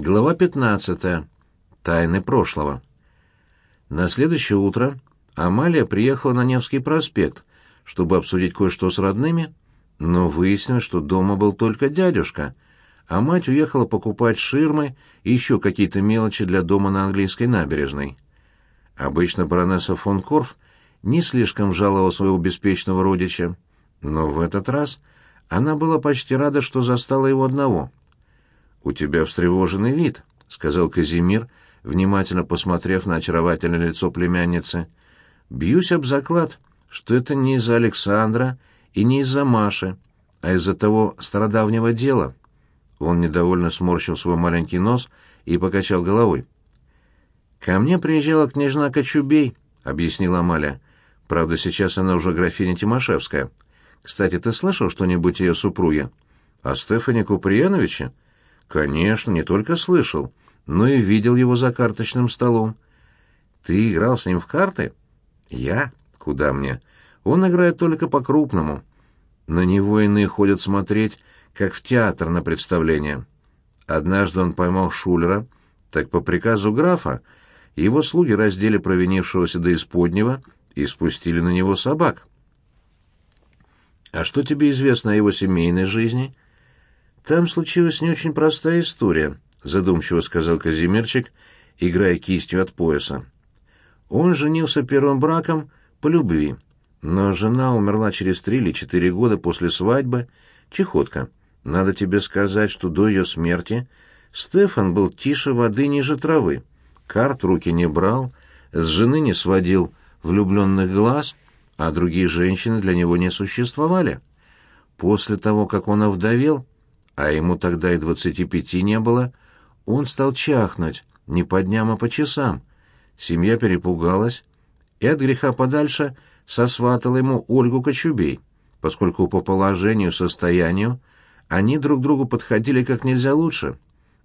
Глава 15. Тайны прошлого. На следующее утро Амалия приехала на Невский проспект, чтобы обсудить кое-что с родными, но выяснилось, что дома был только дядюшка, а мать уехала покупать ширмы и еще какие-то мелочи для дома на английской набережной. Обычно баронесса фон Корф не слишком жаловала своего беспечного родича, но в этот раз она была почти рада, что застала его одного — «У тебя встревоженный вид», — сказал Казимир, внимательно посмотрев на очаровательное лицо племянницы. «Бьюсь об заклад, что это не из-за Александра и не из-за Маши, а из-за того стародавнего дела». Он недовольно сморщил свой маленький нос и покачал головой. «Ко мне приезжала княжна Кочубей», — объяснила Амаля. «Правда, сейчас она уже графиня Тимошевская. Кстати, ты слышал что-нибудь о ее супруге?» «О Стефане Куприяновиче?» Конечно, не только слышал, но и видел его за карточным столом. Ты играл с ним в карты? Я? Куда мне? Он играет только по-крупному. На него иные ходят смотреть, как в театр на представление. Однажды он поймал Шулера, так по приказу графа его слуги раздели провинившегося до исподнего и спустили на него собак. «А что тебе известно о его семейной жизни?» Там случилась не очень простая история, задумчиво сказал Казимирчик, играя кистью от пояса. Он женился первым браком по любви, но жена умерла через три или четыре года после свадьбы. Чехотка. Надо тебе сказать, что до ее смерти Стефан был тише воды ниже травы. Карт руки не брал, с жены не сводил влюбленных глаз, а другие женщины для него не существовали. После того, как он овдовел, а ему тогда и двадцати пяти не было, он стал чахнуть, не по дням, а по часам. Семья перепугалась и от греха подальше сосватала ему Ольгу Кочубей, поскольку по положению, состоянию они друг другу подходили как нельзя лучше.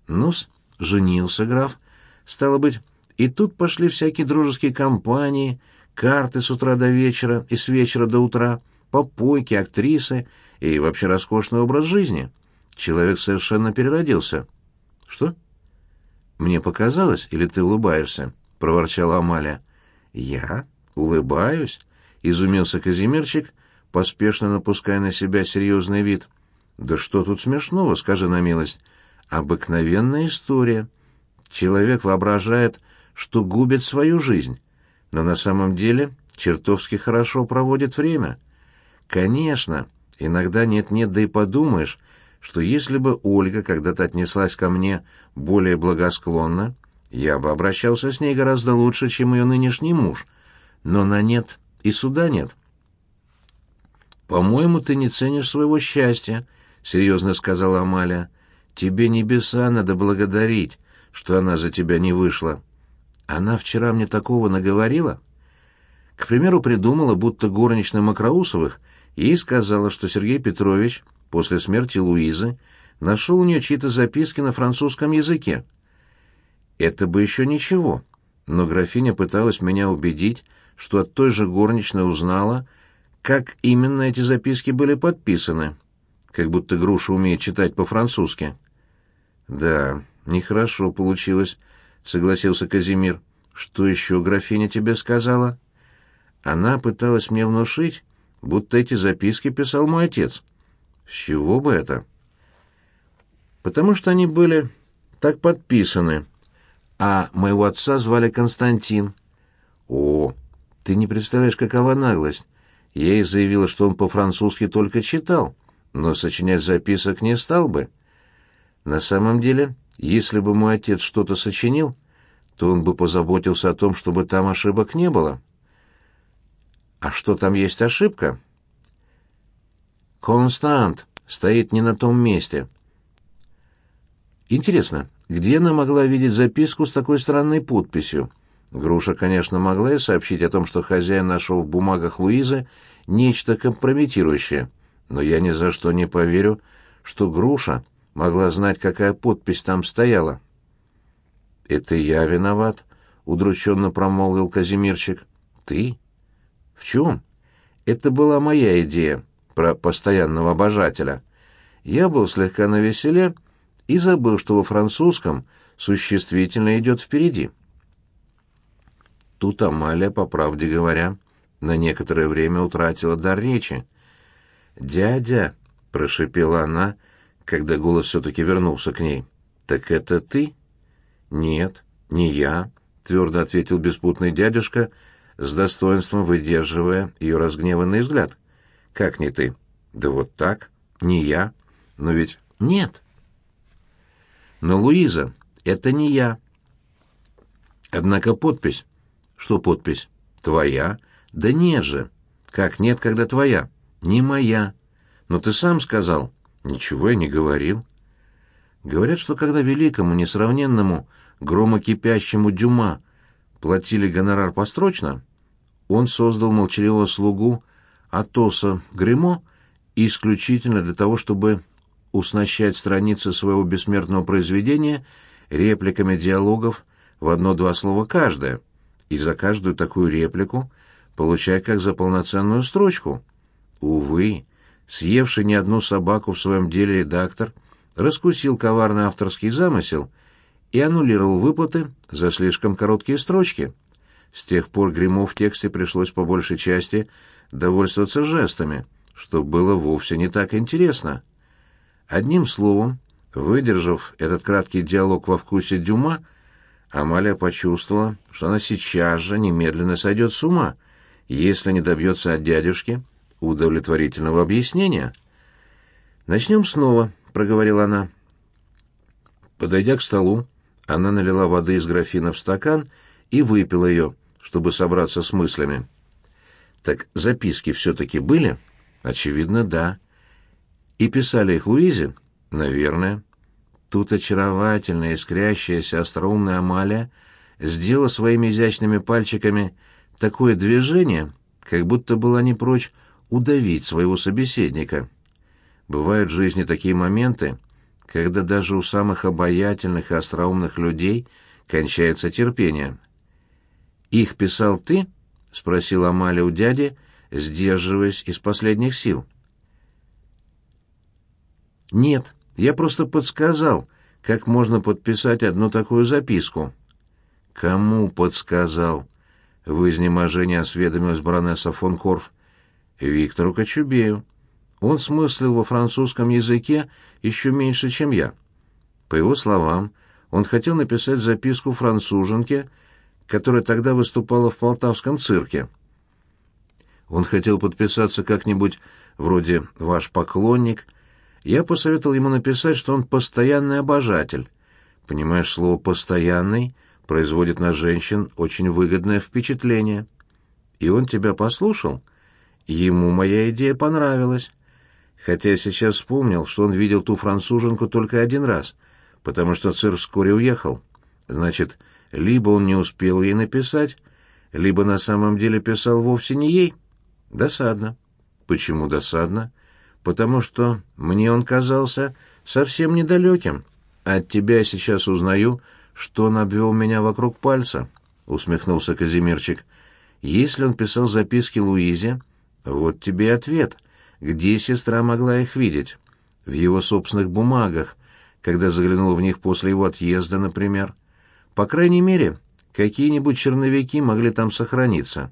Ну-с, женился граф. Стало быть, и тут пошли всякие дружеские компании, карты с утра до вечера и с вечера до утра, попойки, актрисы и вообще роскошный образ жизни — Человек совершенно переродился. Что? Мне показалось, или ты улыбаешься? проворчала Амалия. Я улыбаюсь, изумился Казимирчик, поспешно напуская на себя серьезный вид. Да что тут смешного, скажи на милость. Обыкновенная история. Человек воображает, что губит свою жизнь, но на самом деле чертовски хорошо проводит время. Конечно, иногда нет-нет, да и подумаешь, что если бы Ольга когда-то отнеслась ко мне более благосклонно, я бы обращался с ней гораздо лучше, чем ее нынешний муж. Но на нет и суда нет. «По-моему, ты не ценишь своего счастья», — серьезно сказала Амалия. «Тебе небеса надо благодарить, что она за тебя не вышла. Она вчера мне такого наговорила. К примеру, придумала, будто горничная Макроусовых, и сказала, что Сергей Петрович после смерти Луизы нашел у нее чьи-то записки на французском языке. Это бы еще ничего, но графиня пыталась меня убедить, что от той же горничной узнала, как именно эти записки были подписаны, как будто груша умеет читать по-французски. «Да, нехорошо получилось», — согласился Казимир. «Что еще графиня тебе сказала?» «Она пыталась мне внушить, будто эти записки писал мой отец». С чего бы это? Потому что они были так подписаны, а моего отца звали Константин. О, ты не представляешь, какова наглость. Я ей заявила, что он по-французски только читал, но сочинять записок не стал бы. На самом деле, если бы мой отец что-то сочинил, то он бы позаботился о том, чтобы там ошибок не было. А что там есть ошибка? Констант стоит не на том месте. Интересно, где она могла видеть записку с такой странной подписью? Груша, конечно, могла и сообщить о том, что хозяин нашел в бумагах Луизы нечто компрометирующее, но я ни за что не поверю, что Груша могла знать, какая подпись там стояла. «Это я виноват», — удрученно промолвил Казимирчик. «Ты? В чем?» «Это была моя идея про постоянного обожателя. Я был слегка навеселе и забыл, что во французском существительное идет впереди. Тут Амалия, по правде говоря, на некоторое время утратила дар речи. «Дядя», — прошепела она, когда голос все-таки вернулся к ней, — «так это ты?» «Нет, не я», — твердо ответил беспутный дядюшка, с достоинством выдерживая ее разгневанный взгляд. «Как не ты?» «Да вот так, не я. Но ведь нет». «Но, Луиза, это не я». Однако подпись что подпись? Твоя? Да нет же. Как нет, когда твоя? Не моя. Но ты сам сказал. Ничего я не говорил. Говорят, что когда великому, несравненному, громокипящему Дюма платили гонорар построчно, он создал молчаливого слугу Атоса Гремо исключительно для того, чтобы уснащать страницы своего бессмертного произведения репликами диалогов в одно-два слова каждая — и за каждую такую реплику получай как за полноценную строчку. Увы, съевший не одну собаку в своем деле редактор раскусил коварный авторский замысел и аннулировал выплаты за слишком короткие строчки. С тех пор Гримо в тексте пришлось по большей части довольствоваться жестами, что было вовсе не так интересно. Одним словом, выдержав этот краткий диалог во вкусе Дюма, Амалия почувствовала, что она сейчас же немедленно сойдет с ума, если не добьется от дядюшки удовлетворительного объяснения. «Начнем снова», — проговорила она. Подойдя к столу, она налила воды из графина в стакан и выпила ее, чтобы собраться с мыслями. «Так записки все-таки были?» «Очевидно, да». «И писали их Луизе?» «Наверное». Тут очаровательная, искрящаяся, остроумная Амалия сделала своими изящными пальчиками такое движение, как будто была не прочь удавить своего собеседника. Бывают в жизни такие моменты, когда даже у самых обаятельных и остроумных людей кончается терпение. «Их писал ты?» — спросила Амалия у дяди, сдерживаясь из последних сил. «Нет», я просто подсказал, как можно подписать одну такую записку. Кому подсказал? В изнеможении осведомилась баронесса фон Корф. Виктору Кочубею. Он смыслил во французском языке еще меньше, чем я. По его словам, он хотел написать записку француженке, которая тогда выступала в Полтавском цирке. Он хотел подписаться как-нибудь вроде «Ваш поклонник», я посоветовал ему написать, что он постоянный обожатель. Понимаешь, слово «постоянный» производит на женщин очень выгодное впечатление. И он тебя послушал? Ему моя идея понравилась. Хотя я сейчас вспомнил, что он видел ту француженку только один раз, потому что цирк вскоре уехал. Значит, либо он не успел ей написать, либо на самом деле писал вовсе не ей. Досадно. Почему досадно? потому что мне он казался совсем недалеким. От тебя сейчас узнаю, что он обвел меня вокруг пальца», — усмехнулся Казимирчик. «Если он писал записки Луизе, вот тебе ответ. Где сестра могла их видеть? В его собственных бумагах, когда заглянула в них после его отъезда, например. По крайней мере, какие-нибудь черновики могли там сохраниться.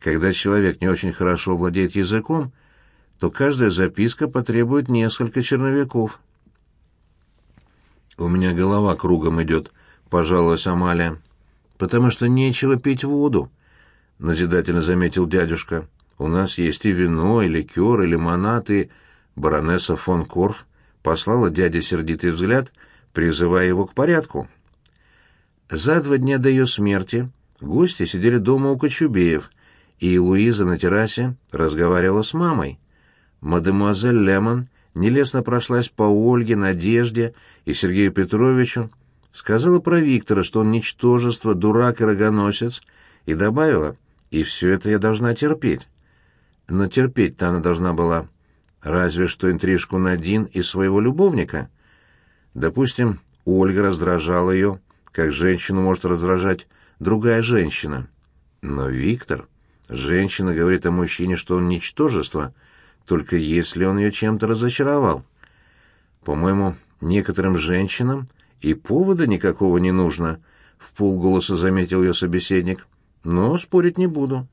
Когда человек не очень хорошо владеет языком, то каждая записка потребует несколько черновиков. «У меня голова кругом идет», — пожаловалась Амалия. «Потому что нечего пить воду», — назидательно заметил дядюшка. «У нас есть и вино, и ликер, и лимонад, и...» Баронесса фон Корф послала дяде сердитый взгляд, призывая его к порядку. За два дня до ее смерти гости сидели дома у Кочубеев, и Луиза на террасе разговаривала с мамой. Мадемуазель Лемон нелестно прошлась по Ольге, Надежде и Сергею Петровичу, сказала про Виктора, что он ничтожество, дурак и рогоносец, и добавила, и все это я должна терпеть. Но терпеть-то она должна была разве что интрижку Надин и своего любовника. Допустим, Ольга раздражала ее, как женщину может раздражать другая женщина. Но Виктор... Женщина говорит о мужчине, что он ничтожество — только если он ее чем-то разочаровал. По-моему, некоторым женщинам и повода никакого не нужно, — в полголоса заметил ее собеседник. Но спорить не буду.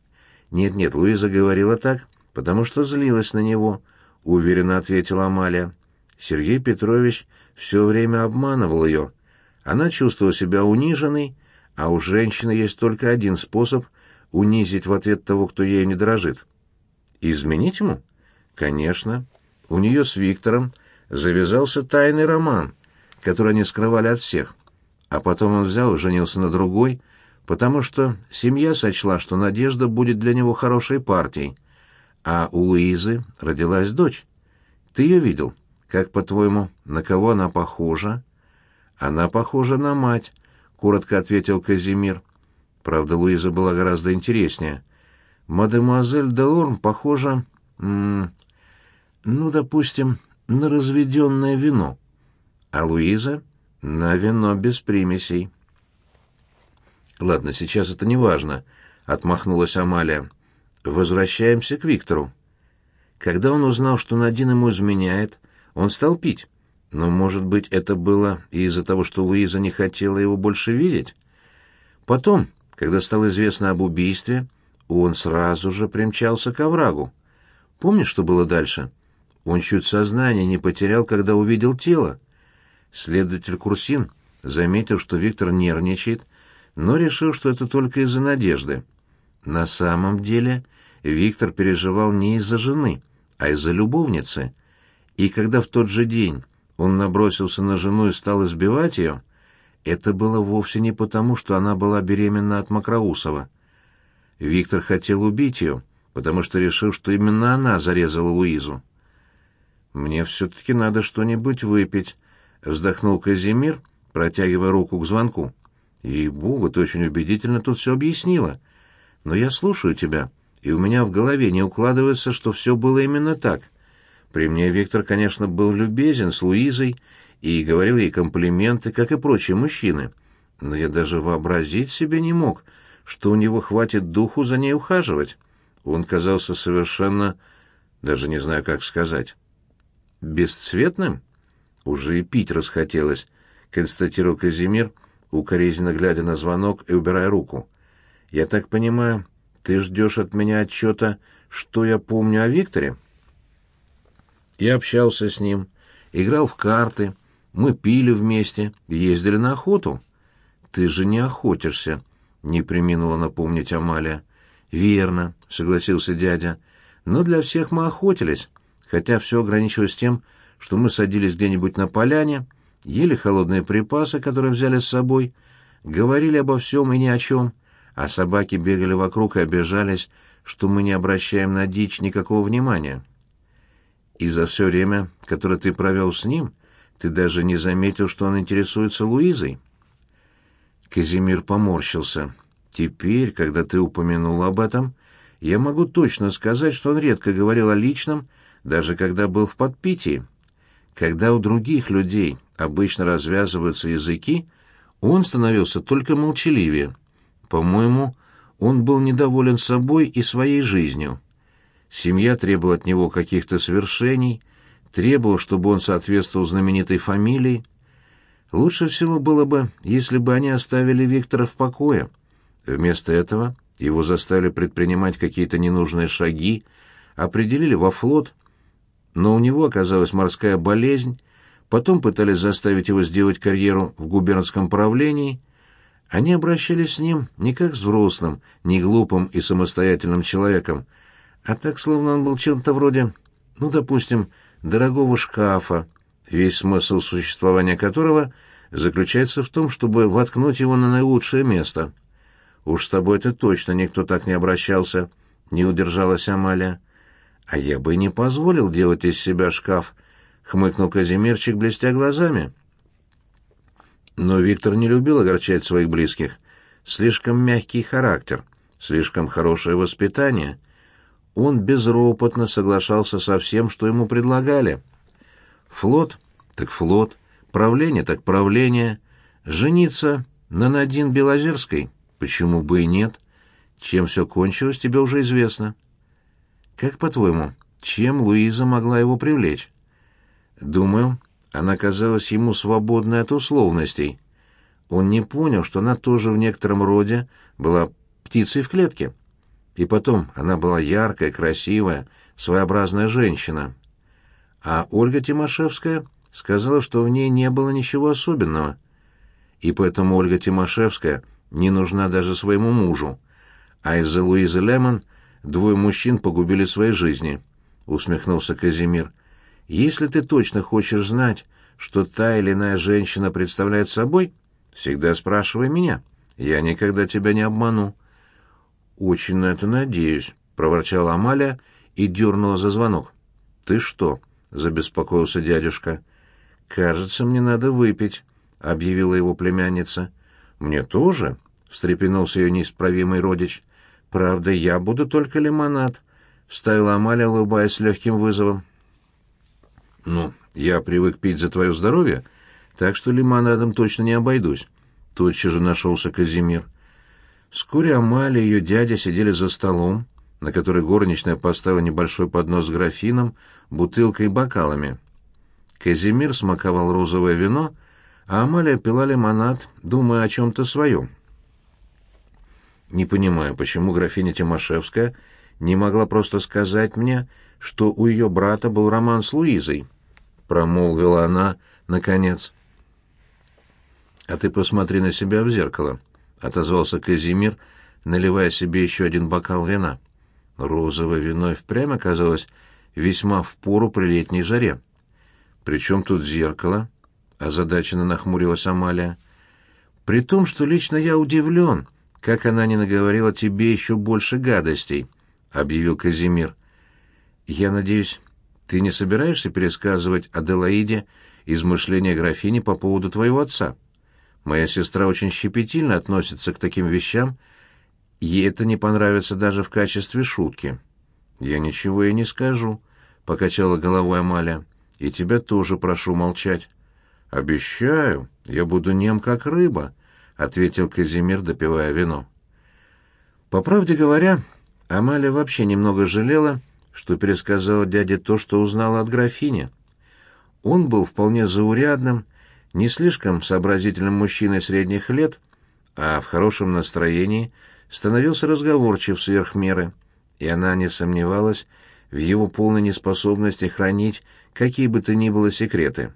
Нет-нет, Луиза говорила так, потому что злилась на него, — уверенно ответила Амалия. Сергей Петрович все время обманывал ее. Она чувствовала себя униженной, а у женщины есть только один способ унизить в ответ того, кто ею не дорожит. Изменить ему? Конечно. У нее с Виктором завязался тайный роман, который они скрывали от всех. А потом он взял и женился на другой, потому что семья сочла, что Надежда будет для него хорошей партией. А у Луизы родилась дочь. Ты ее видел? Как, по-твоему, на кого она похожа? Она похожа на мать, коротко ответил Казимир. Правда, Луиза была гораздо интереснее. Мадемуазель Делорм похожа, м ну, допустим, на разведенное вино, а Луиза — на вино без примесей. «Ладно, сейчас это не важно», — отмахнулась Амалия. «Возвращаемся к Виктору. Когда он узнал, что Надин ему изменяет, он стал пить. Но, может быть, это было из-за того, что Луиза не хотела его больше видеть? Потом, когда стало известно об убийстве, он сразу же примчался к оврагу. Помнишь, что было дальше? Он чуть сознание не потерял, когда увидел тело. Следователь Курсин заметил, что Виктор нервничает, но решил, что это только из-за надежды. На самом деле Виктор переживал не из-за жены, а из-за любовницы. И когда в тот же день он набросился на жену и стал избивать ее, это было вовсе не потому, что она была беременна от Макроусова. Виктор хотел убить ее, потому что решил, что именно она зарезала Луизу. «Мне все-таки надо что-нибудь выпить», — вздохнул Казимир, протягивая руку к звонку. «И-богу, ты очень убедительно тут все объяснила. Но я слушаю тебя, и у меня в голове не укладывается, что все было именно так. При мне Виктор, конечно, был любезен с Луизой и говорил ей комплименты, как и прочие мужчины. Но я даже вообразить себе не мог, что у него хватит духу за ней ухаживать. Он казался совершенно... даже не знаю, как сказать. Бесцветным? Уже и пить расхотелось, констатировал Казимир, укоризненно глядя на звонок и убирая руку. Я так понимаю, ты ждешь от меня отчета, что я помню о Викторе? Я общался с ним, играл в карты, мы пили вместе, ездили на охоту. Ты же не охотишься, не приминула напомнить Амалия. Верно, согласился дядя. Но для всех мы охотились, хотя все ограничивалось тем, что мы садились где-нибудь на поляне, ели холодные припасы, которые взяли с собой, говорили обо всем и ни о чем, а собаки бегали вокруг и обижались, что мы не обращаем на дичь никакого внимания. И за все время, которое ты провел с ним, ты даже не заметил, что он интересуется Луизой. Казимир поморщился. Теперь, когда ты упомянул об этом, я могу точно сказать, что он редко говорил о личном, даже когда был в подпитии. Когда у других людей обычно развязываются языки, он становился только молчаливее. По-моему, он был недоволен собой и своей жизнью. Семья требовала от него каких-то свершений, требовала, чтобы он соответствовал знаменитой фамилии. Лучше всего было бы, если бы они оставили Виктора в покое. Вместо этого его заставили предпринимать какие-то ненужные шаги, определили во флот, но у него оказалась морская болезнь, потом пытались заставить его сделать карьеру в губернском правлении. Они обращались с ним не как с взрослым, не глупым и самостоятельным человеком, а так, словно он был чем-то вроде, ну, допустим, дорогого шкафа, весь смысл существования которого заключается в том, чтобы воткнуть его на наилучшее место. Уж с тобой-то точно никто так не обращался, не удержалась Амалия. А я бы не позволил делать из себя шкаф, хмыкнул Казимирчик, блестя глазами. Но Виктор не любил огорчать своих близких. Слишком мягкий характер, слишком хорошее воспитание — он безропотно соглашался со всем, что ему предлагали. Флот так флот, правление так правление, жениться на Надин Белозерской, почему бы и нет? Чем все кончилось, тебе уже известно. Как по-твоему, чем Луиза могла его привлечь? Думаю, она казалась ему свободной от условностей. Он не понял, что она тоже в некотором роде была птицей в клетке. И потом, она была яркая, красивая, своеобразная женщина. А Ольга Тимошевская сказала, что в ней не было ничего особенного. И поэтому Ольга Тимошевская не нужна даже своему мужу. А из-за Луизы Лемон двое мужчин погубили свои жизни, — усмехнулся Казимир. Если ты точно хочешь знать, что та или иная женщина представляет собой, всегда спрашивай меня. Я никогда тебя не обману. Очень на это надеюсь, проворчала Амалия и дернула за звонок. Ты что? забеспокоился дядюшка. Кажется, мне надо выпить, объявила его племянница. Мне тоже, встрепенулся ее неисправимый родич. Правда, я буду только лимонад, вставила Амалия, улыбаясь легким вызовом. «Ну, я привык пить за твое здоровье, так что лимонадом точно не обойдусь», — тотчас же нашелся Казимир. Вскоре Амалия и ее дядя сидели за столом, на который горничная поставила небольшой поднос с графином, бутылкой и бокалами. Казимир смаковал розовое вино, а Амалия пила лимонад, думая о чем-то своем. «Не понимаю, почему графиня Тимошевская не могла просто сказать мне, что у ее брата был роман с Луизой», — промолвила она, наконец. «А ты посмотри на себя в зеркало», — отозвался Казимир, наливая себе еще один бокал вина. Розовое вино и впрямь оказалось весьма впору при летней жаре. «Причем тут зеркало?» — озадаченно нахмурилась Амалия. «При том, что лично я удивлен, как она не наговорила тебе еще больше гадостей», — объявил Казимир. «Я надеюсь, ты не собираешься пересказывать Аделаиде измышления графини по поводу твоего отца? Моя сестра очень щепетильно относится к таким вещам, ей это не понравится даже в качестве шутки». «Я ничего ей не скажу», — покачала головой Амалия. «И тебя тоже прошу молчать». «Обещаю, я буду нем как рыба», — ответил Казимир, допивая вино. По правде говоря, Амалия вообще немного жалела, что пересказала дяде то, что узнала от графини. Он был вполне заурядным, не слишком сообразительным мужчиной средних лет, а в хорошем настроении становился разговорчив сверх меры, и она не сомневалась в его полной неспособности хранить какие бы то ни было секреты.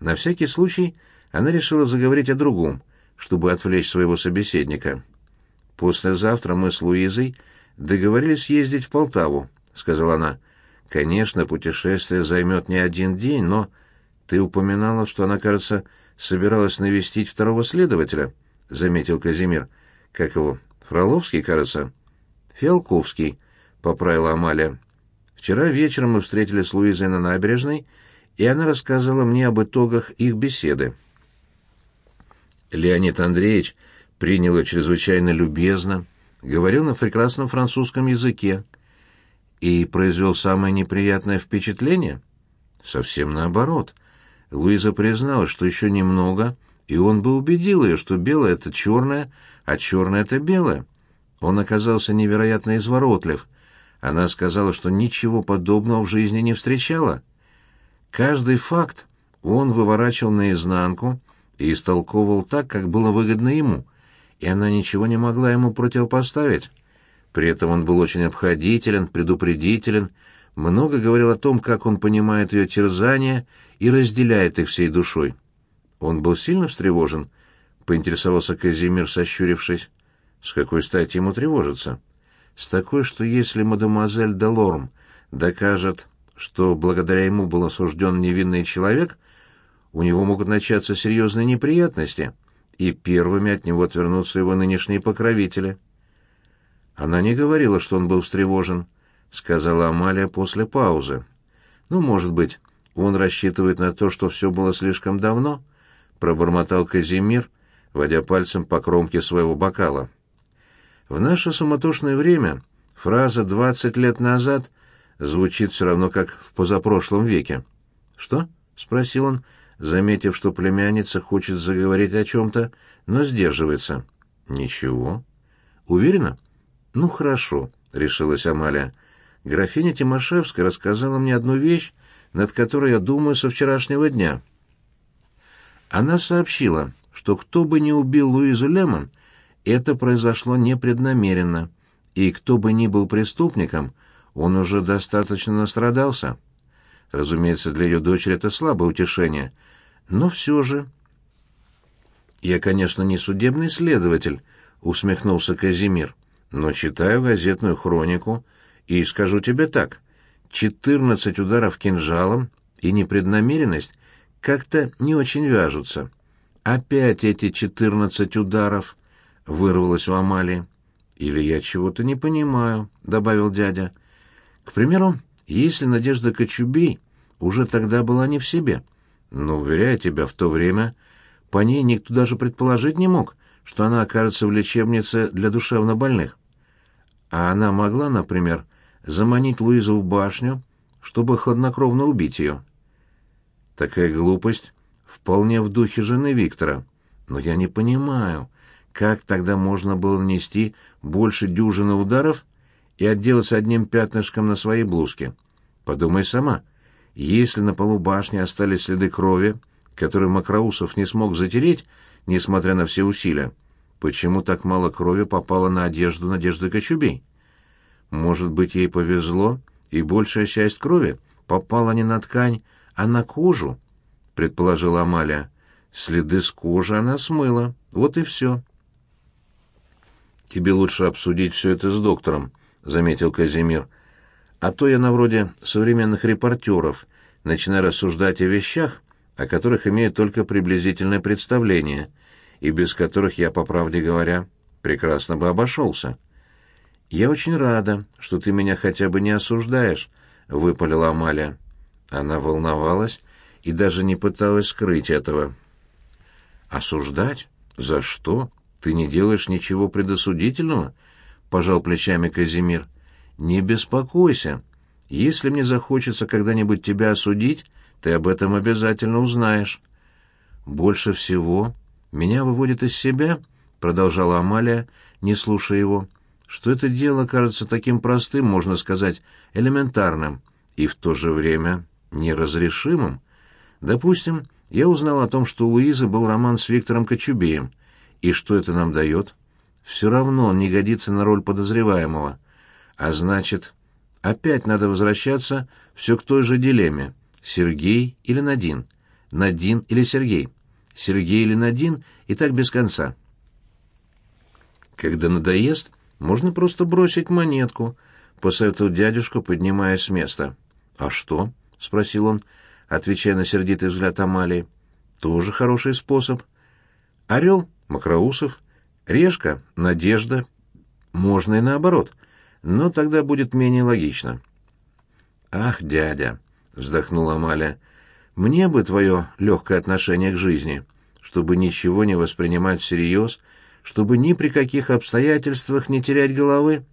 На всякий случай она решила заговорить о другом, чтобы отвлечь своего собеседника. «Послезавтра мы с Луизой договорились ездить в Полтаву. — сказала она. «Конечно, путешествие займет не один день, но...» «Ты упоминала, что она, кажется, собиралась навестить второго следователя», — заметил Казимир. «Как его? Фроловский, кажется?» «Фиалковский», — поправила Амалия. «Вчера вечером мы встретились с Луизой на набережной, и она рассказала мне об итогах их беседы». Леонид Андреевич принял ее чрезвычайно любезно, говорил на прекрасном французском языке и произвел самое неприятное впечатление? Совсем наоборот. Луиза призналась, что еще немного, и он бы убедил ее, что белое — это черное, а черное — это белое. Он оказался невероятно изворотлив. Она сказала, что ничего подобного в жизни не встречала. Каждый факт он выворачивал наизнанку и истолковывал так, как было выгодно ему, и она ничего не могла ему противопоставить. При этом он был очень обходителен, предупредителен, много говорил о том, как он понимает ее терзания и разделяет их всей душой. Он был сильно встревожен, поинтересовался Казимир, сощурившись. С какой стати ему тревожиться? С такой, что если мадемуазель Делорм докажет, что благодаря ему был осужден невинный человек, у него могут начаться серьезные неприятности, и первыми от него отвернутся его нынешние покровители. Она не говорила, что он был встревожен, сказала Амалия после паузы. Ну, может быть, он рассчитывает на то, что все было слишком давно, пробормотал Казимир, водя пальцем по кромке своего бокала. В наше суматошное время фраза «двадцать лет назад» звучит все равно как в позапрошлом веке. «Что?» — спросил он, заметив, что племянница хочет заговорить о чем-то, но сдерживается. «Ничего». «Уверена?» «Ну, хорошо», — решилась Амалия. «Графиня Тимошевская рассказала мне одну вещь, над которой я думаю со вчерашнего дня. Она сообщила, что кто бы ни убил Луизу Лемон, это произошло непреднамеренно, и кто бы ни был преступником, он уже достаточно настрадался. Разумеется, для ее дочери это слабое утешение, но все же... «Я, конечно, не судебный следователь», — усмехнулся Казимир, «но читаю газетную хронику и скажу тебе так. Четырнадцать ударов кинжалом и непреднамеренность как-то не очень вяжутся. Опять эти четырнадцать ударов, — вырвалось у Амалии. «Или я чего-то не понимаю», — добавил дядя. «К примеру, если Надежда Кочубей уже тогда была не в себе, но, уверяю тебя, в то время по ней никто даже предположить не мог, что она окажется в лечебнице для душевнобольных. А она могла, например, заманить Луизу в башню, чтобы хладнокровно убить ее. Такая глупость вполне в духе жены Виктора. Но я не понимаю, как тогда можно было нанести больше дюжины ударов и отделаться одним пятнышком на своей блузке? Подумай сама. Если на полу башни остались следы крови, которые Макроусов не смог затереть, несмотря на все усилия, почему так мало крови попало на одежду Надежды Кочубей? Может быть, ей повезло, и большая часть крови попала не на ткань, а на кожу, предположила Амалия. Следы с кожи она смыла. Вот и все. «Тебе лучше обсудить все это с доктором», — заметил Казимир. «А то я на вроде современных репортеров, начинаю рассуждать о вещах, о которых имею только приблизительное представление, и без которых я, по правде говоря, прекрасно бы обошелся». «Я очень рада, что ты меня хотя бы не осуждаешь», — выпалила Амалия. Она волновалась и даже не пыталась скрыть этого. «Осуждать? За что? Ты не делаешь ничего предосудительного?» — пожал плечами Казимир. «Не беспокойся. Если мне захочется когда-нибудь тебя осудить, ты об этом обязательно узнаешь». «Больше всего меня выводит из себя», — продолжала Амалия, не слушая его, — «что это дело кажется таким простым, можно сказать, элементарным, и в то же время неразрешимым. Допустим, я узнал о том, что у Луизы был роман с Виктором Кочубеем. И что это нам дает? Все равно он не годится на роль подозреваемого. А значит, опять надо возвращаться все к той же дилемме. Сергей или Надин? Надин или Сергей? Сергей или Надин? И так без конца. Когда надоест, можно просто бросить монетку, посоветовал дядюшка, поднимаясь с места. А что? — спросил он, отвечая на сердитый взгляд Амалии. «Тоже хороший способ. Орел — Макроусов, Решка — Надежда. Можно и наоборот, но тогда будет менее логично». «Ах, дядя!» — вздохнула Амалия. «Мне бы твое легкое отношение к жизни, чтобы ничего не воспринимать всерьез, чтобы ни при каких обстоятельствах не терять головы».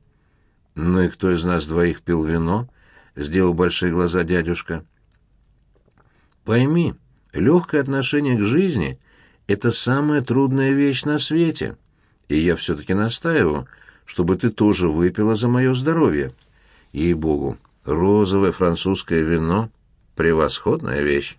«Ну и кто из нас двоих пил вино?» — сделал большие глаза дядюшка. «Пойми, легкое отношение к жизни — это самая трудная вещь на свете, и я все-таки настаиваю, чтобы ты тоже выпила за мое здоровье. Ей-богу, розовое французское вино — превосходная вещь».